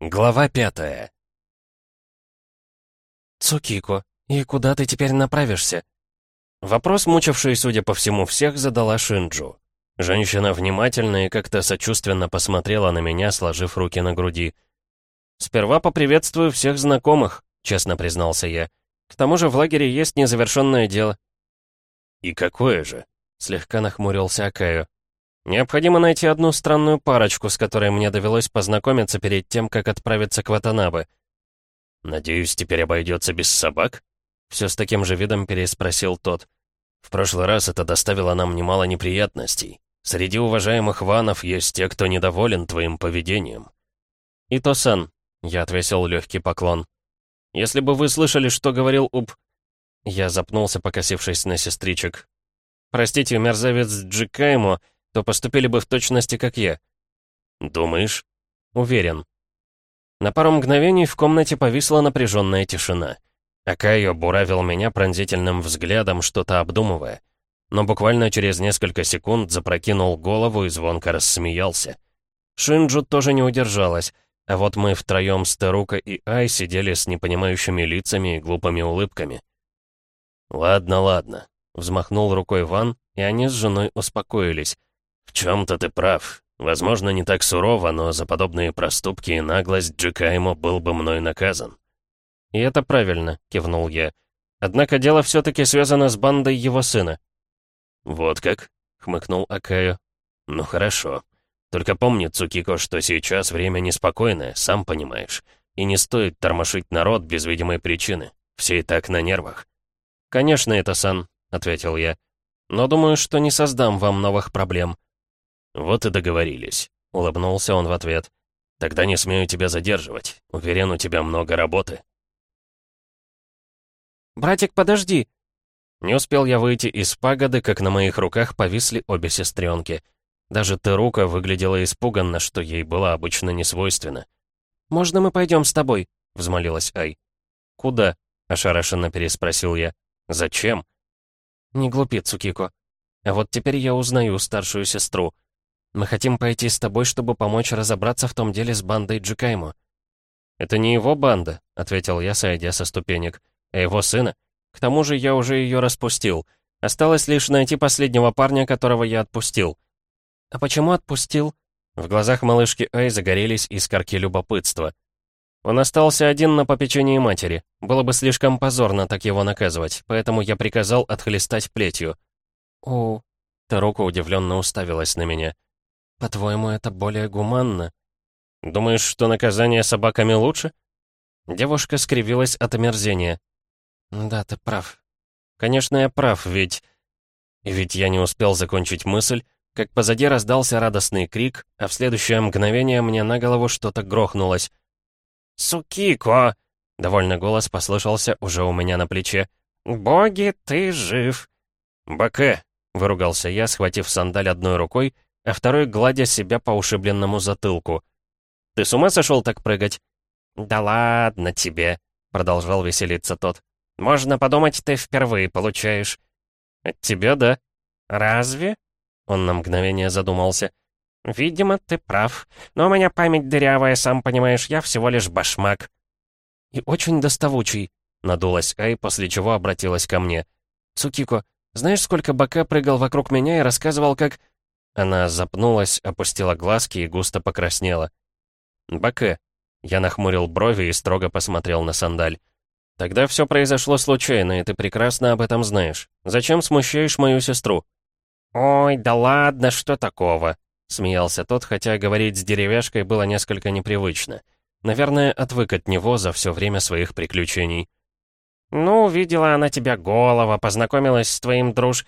Глава пятая. «Цукико, и куда ты теперь направишься?» Вопрос, мучивший, судя по всему, всех, задала Шинджу. Женщина внимательно и как-то сочувственно посмотрела на меня, сложив руки на груди. «Сперва поприветствую всех знакомых», — честно признался я. «К тому же в лагере есть незавершенное дело». «И какое же?» — слегка нахмурился Акаю. Необходимо найти одну странную парочку, с которой мне довелось познакомиться перед тем, как отправиться к Ватанабе. «Надеюсь, теперь обойдется без собак?» Все с таким же видом переспросил тот. «В прошлый раз это доставило нам немало неприятностей. Среди уважаемых ванов есть те, кто недоволен твоим поведением». «Ито-сан», — я отвесил легкий поклон. «Если бы вы слышали, что говорил Уб...» Я запнулся, покосившись на сестричек. «Простите, мерзавец Джикаймо...» то поступили бы в точности, как я. Думаешь? Уверен. На пару мгновений в комнате повисла напряженная тишина. Акайо буравил меня пронзительным взглядом, что-то обдумывая. Но буквально через несколько секунд запрокинул голову и звонко рассмеялся. Шинджу тоже не удержалась, а вот мы втроем с Тарука и Ай сидели с непонимающими лицами и глупыми улыбками. «Ладно, ладно», — взмахнул рукой Ван, и они с женой успокоились. «В чем-то ты прав. Возможно, не так сурово, но за подобные проступки и наглость Джикаймо был бы мной наказан». «И это правильно», — кивнул я. «Однако дело все-таки связано с бандой его сына». «Вот как?» — хмыкнул Акаю. «Ну хорошо. Только помни, Цукико, что сейчас время неспокойное, сам понимаешь. И не стоит тормошить народ без видимой причины. Все и так на нервах». «Конечно, это сан», — ответил я. «Но думаю, что не создам вам новых проблем. «Вот и договорились», — улыбнулся он в ответ. «Тогда не смею тебя задерживать. Уверен, у тебя много работы». «Братик, подожди!» Не успел я выйти из пагоды, как на моих руках повисли обе сестренки. Даже Терука выглядела испуганно, что ей было обычно не свойственно. «Можно мы пойдем с тобой?» — взмолилась Ай. «Куда?» — ошарашенно переспросил я. «Зачем?» «Не глупи, Цукико. А вот теперь я узнаю старшую сестру. Мы хотим пойти с тобой, чтобы помочь разобраться в том деле с бандой Джикаймо». «Это не его банда», — ответил я, сойдя со ступенек, — «а его сына. К тому же я уже ее распустил. Осталось лишь найти последнего парня, которого я отпустил». «А почему отпустил?» В глазах малышки Ай загорелись искорки любопытства. Он остался один на попечении матери. Было бы слишком позорно так его наказывать, поэтому я приказал отхлестать плетью. «О...» Тарука удивленно уставилась на меня. «По-твоему, это более гуманно?» «Думаешь, что наказание собаками лучше?» Девушка скривилась от омерзения. «Да, ты прав». «Конечно, я прав, ведь...» Ведь я не успел закончить мысль, как позади раздался радостный крик, а в следующее мгновение мне на голову что-то грохнулось. «Сукико!» — довольно голос послышался уже у меня на плече. «Боги, ты жив!» «Баке!» — выругался я, схватив сандаль одной рукой а второй гладя себя по ушибленному затылку. «Ты с ума сошел так прыгать?» «Да ладно тебе», — продолжал веселиться тот. «Можно подумать, ты впервые получаешь». «От тебя, да?» «Разве?» Он на мгновение задумался. «Видимо, ты прав. Но у меня память дырявая, сам понимаешь, я всего лишь башмак». «И очень доставучий», — надулась Ай, после чего обратилась ко мне. «Цукико, знаешь, сколько Бака прыгал вокруг меня и рассказывал, как...» Она запнулась, опустила глазки и густо покраснела. «Баке». Я нахмурил брови и строго посмотрел на сандаль. «Тогда все произошло случайно, и ты прекрасно об этом знаешь. Зачем смущаешь мою сестру?» «Ой, да ладно, что такого?» Смеялся тот, хотя говорить с деревяшкой было несколько непривычно. Наверное, отвык от него за все время своих приключений. «Ну, видела она тебя голова, познакомилась с твоим друж...»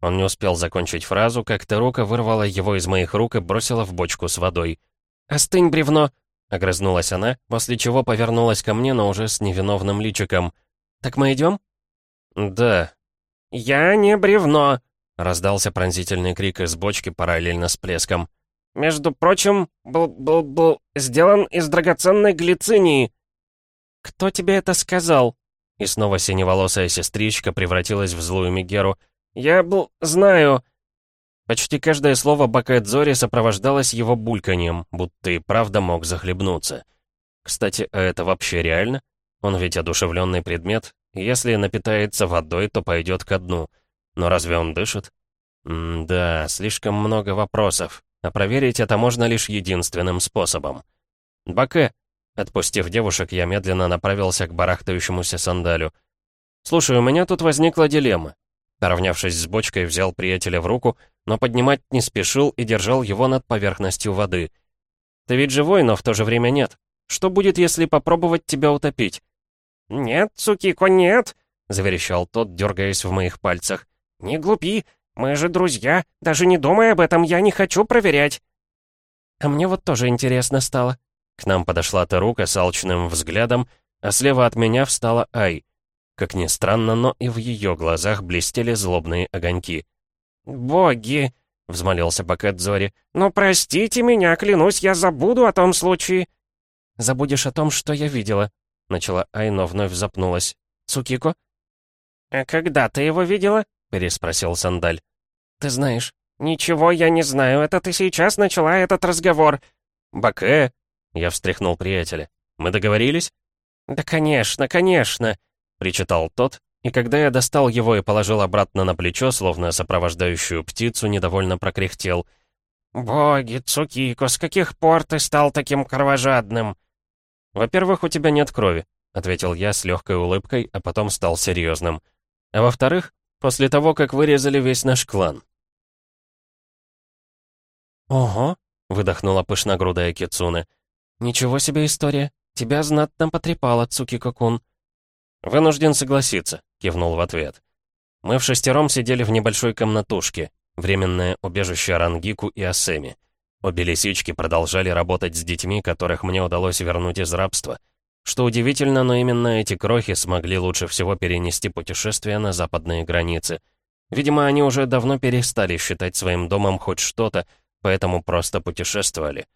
Он не успел закончить фразу, как Терука вырвала его из моих рук и бросила в бочку с водой. «Остынь, бревно!» — огрызнулась она, после чего повернулась ко мне, но уже с невиновным личиком. «Так мы идем?» «Да». «Я не бревно!» — раздался пронзительный крик из бочки параллельно с плеском. «Между прочим, был-был-был сделан из драгоценной глицинии». «Кто тебе это сказал?» И снова синеволосая сестричка превратилась в злую Мегеру — «Я был... знаю...» Почти каждое слово Бакэдзори сопровождалось его бульканьем, будто и правда мог захлебнуться. Кстати, а это вообще реально? Он ведь одушевленный предмет. Если напитается водой, то пойдет ко дну. Но разве он дышит? М да, слишком много вопросов. А проверить это можно лишь единственным способом. Баке. Отпустив девушек, я медленно направился к барахтающемуся сандалю. «Слушай, у меня тут возникла дилемма». Поравнявшись с бочкой, взял приятеля в руку, но поднимать не спешил и держал его над поверхностью воды. «Ты ведь живой, но в то же время нет. Что будет, если попробовать тебя утопить?» «Нет, Цукико, нет!» — заверещал тот, дергаясь в моих пальцах. «Не глупи, мы же друзья, даже не думай об этом, я не хочу проверять». «А мне вот тоже интересно стало». К нам подошла Тарука с алчным взглядом, а слева от меня встала Ай. Как ни странно, но и в ее глазах блестели злобные огоньки. «Боги!» — взмолился Бакет Зори. «Ну, простите меня, клянусь, я забуду о том случае». «Забудешь о том, что я видела», — начала Ай, но вновь запнулась. «Цукико?» «А когда ты его видела?» — переспросил Сандаль. «Ты знаешь». «Ничего я не знаю, это ты сейчас начала этот разговор». «Баке!» — я встряхнул приятеля. «Мы договорились?» «Да, конечно, конечно!» Причитал тот, и когда я достал его и положил обратно на плечо, словно сопровождающую птицу, недовольно прокряхтел. «Боги, Цукико, с каких пор ты стал таким кровожадным?» «Во-первых, у тебя нет крови», — ответил я с легкой улыбкой, а потом стал серьезным. «А во-вторых, после того, как вырезали весь наш клан». «Ого», — выдохнула пышногрудая Кицуне. «Ничего себе история. Тебя знатно потрепала, Цукико-кун». «Вынужден согласиться», — кивнул в ответ. Мы в шестером сидели в небольшой комнатушке, временное убежище Рангику и Асеми. Обе лисички продолжали работать с детьми, которых мне удалось вернуть из рабства. Что удивительно, но именно эти крохи смогли лучше всего перенести путешествие на западные границы. Видимо, они уже давно перестали считать своим домом хоть что-то, поэтому просто путешествовали.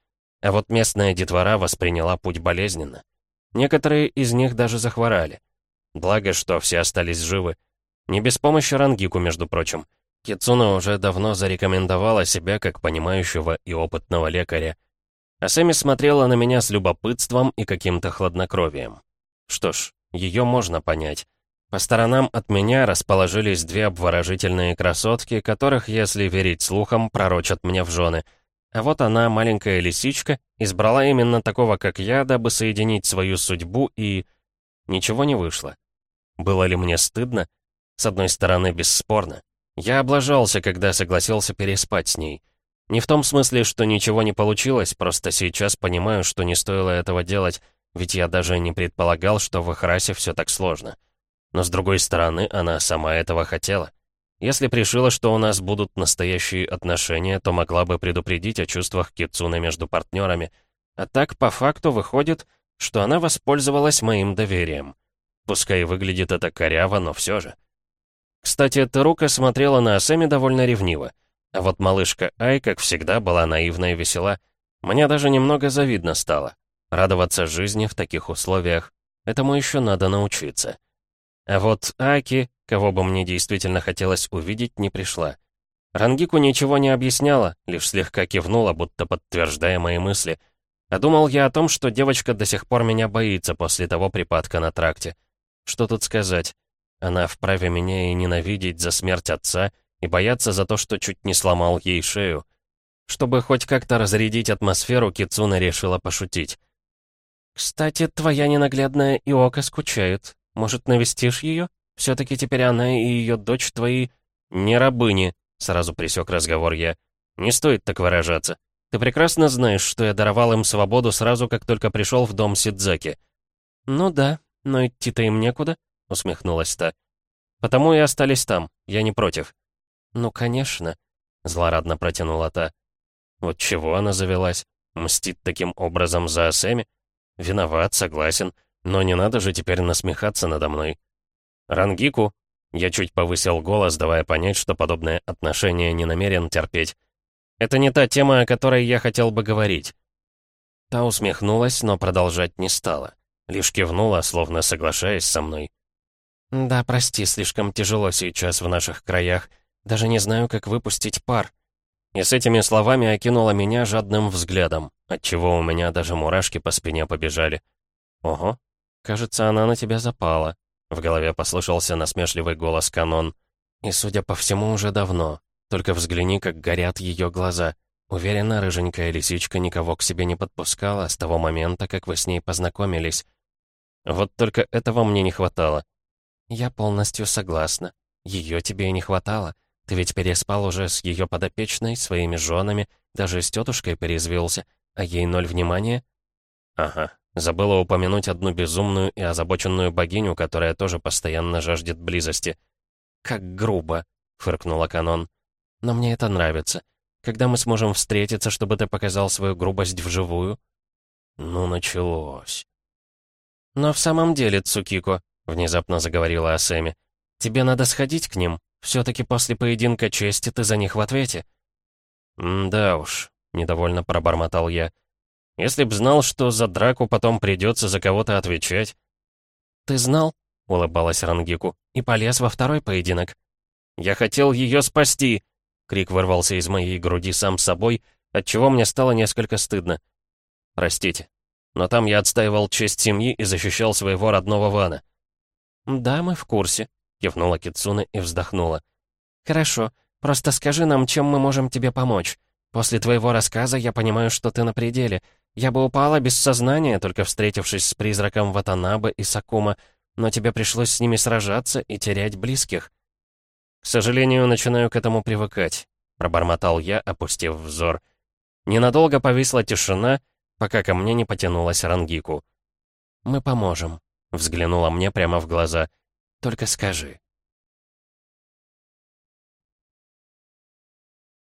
А вот местная детвора восприняла путь болезненно. Некоторые из них даже захворали. Благо, что все остались живы. Не без помощи Рангику, между прочим. Кицуна уже давно зарекомендовала себя как понимающего и опытного лекаря. А Сэмми смотрела на меня с любопытством и каким-то хладнокровием. Что ж, ее можно понять. По сторонам от меня расположились две обворожительные красотки, которых, если верить слухам, пророчат мне в жены. А вот она, маленькая лисичка, избрала именно такого, как я, дабы соединить свою судьбу и... Ничего не вышло. Было ли мне стыдно? С одной стороны, бесспорно. Я облажался, когда согласился переспать с ней. Не в том смысле, что ничего не получилось, просто сейчас понимаю, что не стоило этого делать, ведь я даже не предполагал, что в их расе все так сложно. Но с другой стороны, она сама этого хотела. Если пришила, что у нас будут настоящие отношения, то могла бы предупредить о чувствах Кицуны между партнерами. А так, по факту, выходит, что она воспользовалась моим доверием. Пускай выглядит это коряво, но все же. Кстати, Терука смотрела на Асэми довольно ревниво. А вот малышка Ай, как всегда, была наивна и весела. Мне даже немного завидно стало. Радоваться жизни в таких условиях. Этому еще надо научиться. А вот Аки, кого бы мне действительно хотелось увидеть, не пришла. Рангику ничего не объясняла, лишь слегка кивнула, будто подтверждая мои мысли. А думал я о том, что девочка до сих пор меня боится после того припадка на тракте. Что тут сказать? Она вправе меня и ненавидеть за смерть отца, и бояться за то, что чуть не сломал ей шею. Чтобы хоть как-то разрядить атмосферу, Кицуна решила пошутить. «Кстати, твоя ненаглядная Иока скучает. Может, навестишь ее? Все-таки теперь она и ее дочь твои...» «Не рабыни», — сразу присек разговор я. «Не стоит так выражаться. Ты прекрасно знаешь, что я даровал им свободу сразу, как только пришел в дом Сидзаки». «Ну да», «Но идти-то им некуда», — усмехнулась та. «Потому и остались там, я не против». «Ну, конечно», — злорадно протянула та. «Вот чего она завелась? Мстит таким образом за Асэми? Виноват, согласен, но не надо же теперь насмехаться надо мной». «Рангику!» Я чуть повысил голос, давая понять, что подобное отношение не намерен терпеть. «Это не та тема, о которой я хотел бы говорить». Та усмехнулась, но продолжать не стала. Лишь кивнула, словно соглашаясь со мной. «Да, прости, слишком тяжело сейчас в наших краях. Даже не знаю, как выпустить пар». И с этими словами окинула меня жадным взглядом, отчего у меня даже мурашки по спине побежали. Ого, кажется, она на тебя запала. В голове послышался насмешливый голос Канон. И, судя по всему, уже давно. Только взгляни, как горят ее глаза. Уверена, рыженькая лисичка никого к себе не подпускала с того момента, как вы с ней познакомились. Вот только этого мне не хватало. Я полностью согласна. Ее тебе и не хватало. Ты ведь переспал уже с ее подопечной, своими женами, даже с тетушкой перезвился, а ей ноль внимания? Ага, забыла упомянуть одну безумную и озабоченную богиню, которая тоже постоянно жаждет близости. «Как грубо», — фыркнула Канон. «Но мне это нравится. Когда мы сможем встретиться, чтобы ты показал свою грубость вживую?» «Ну, началось». «Но в самом деле, Цукико», — внезапно заговорила Асэми, «тебе надо сходить к ним. Все-таки после поединка чести ты за них в ответе». «Да уж», — недовольно пробормотал я. «Если б знал, что за драку потом придется за кого-то отвечать». «Ты знал?» — улыбалась Рангику. «И полез во второй поединок». «Я хотел ее спасти!» Крик вырвался из моей груди сам собой, отчего мне стало несколько стыдно. «Простите, но там я отстаивал честь семьи и защищал своего родного Вана». «Да, мы в курсе», — кивнула Кицуна и вздохнула. «Хорошо, просто скажи нам, чем мы можем тебе помочь. После твоего рассказа я понимаю, что ты на пределе. Я бы упала без сознания, только встретившись с призраком Ватанабе и Сакума, но тебе пришлось с ними сражаться и терять близких». «К сожалению, начинаю к этому привыкать», — пробормотал я, опустив взор. Ненадолго повисла тишина, пока ко мне не потянулась Рангику. «Мы поможем», — взглянула мне прямо в глаза. «Только скажи».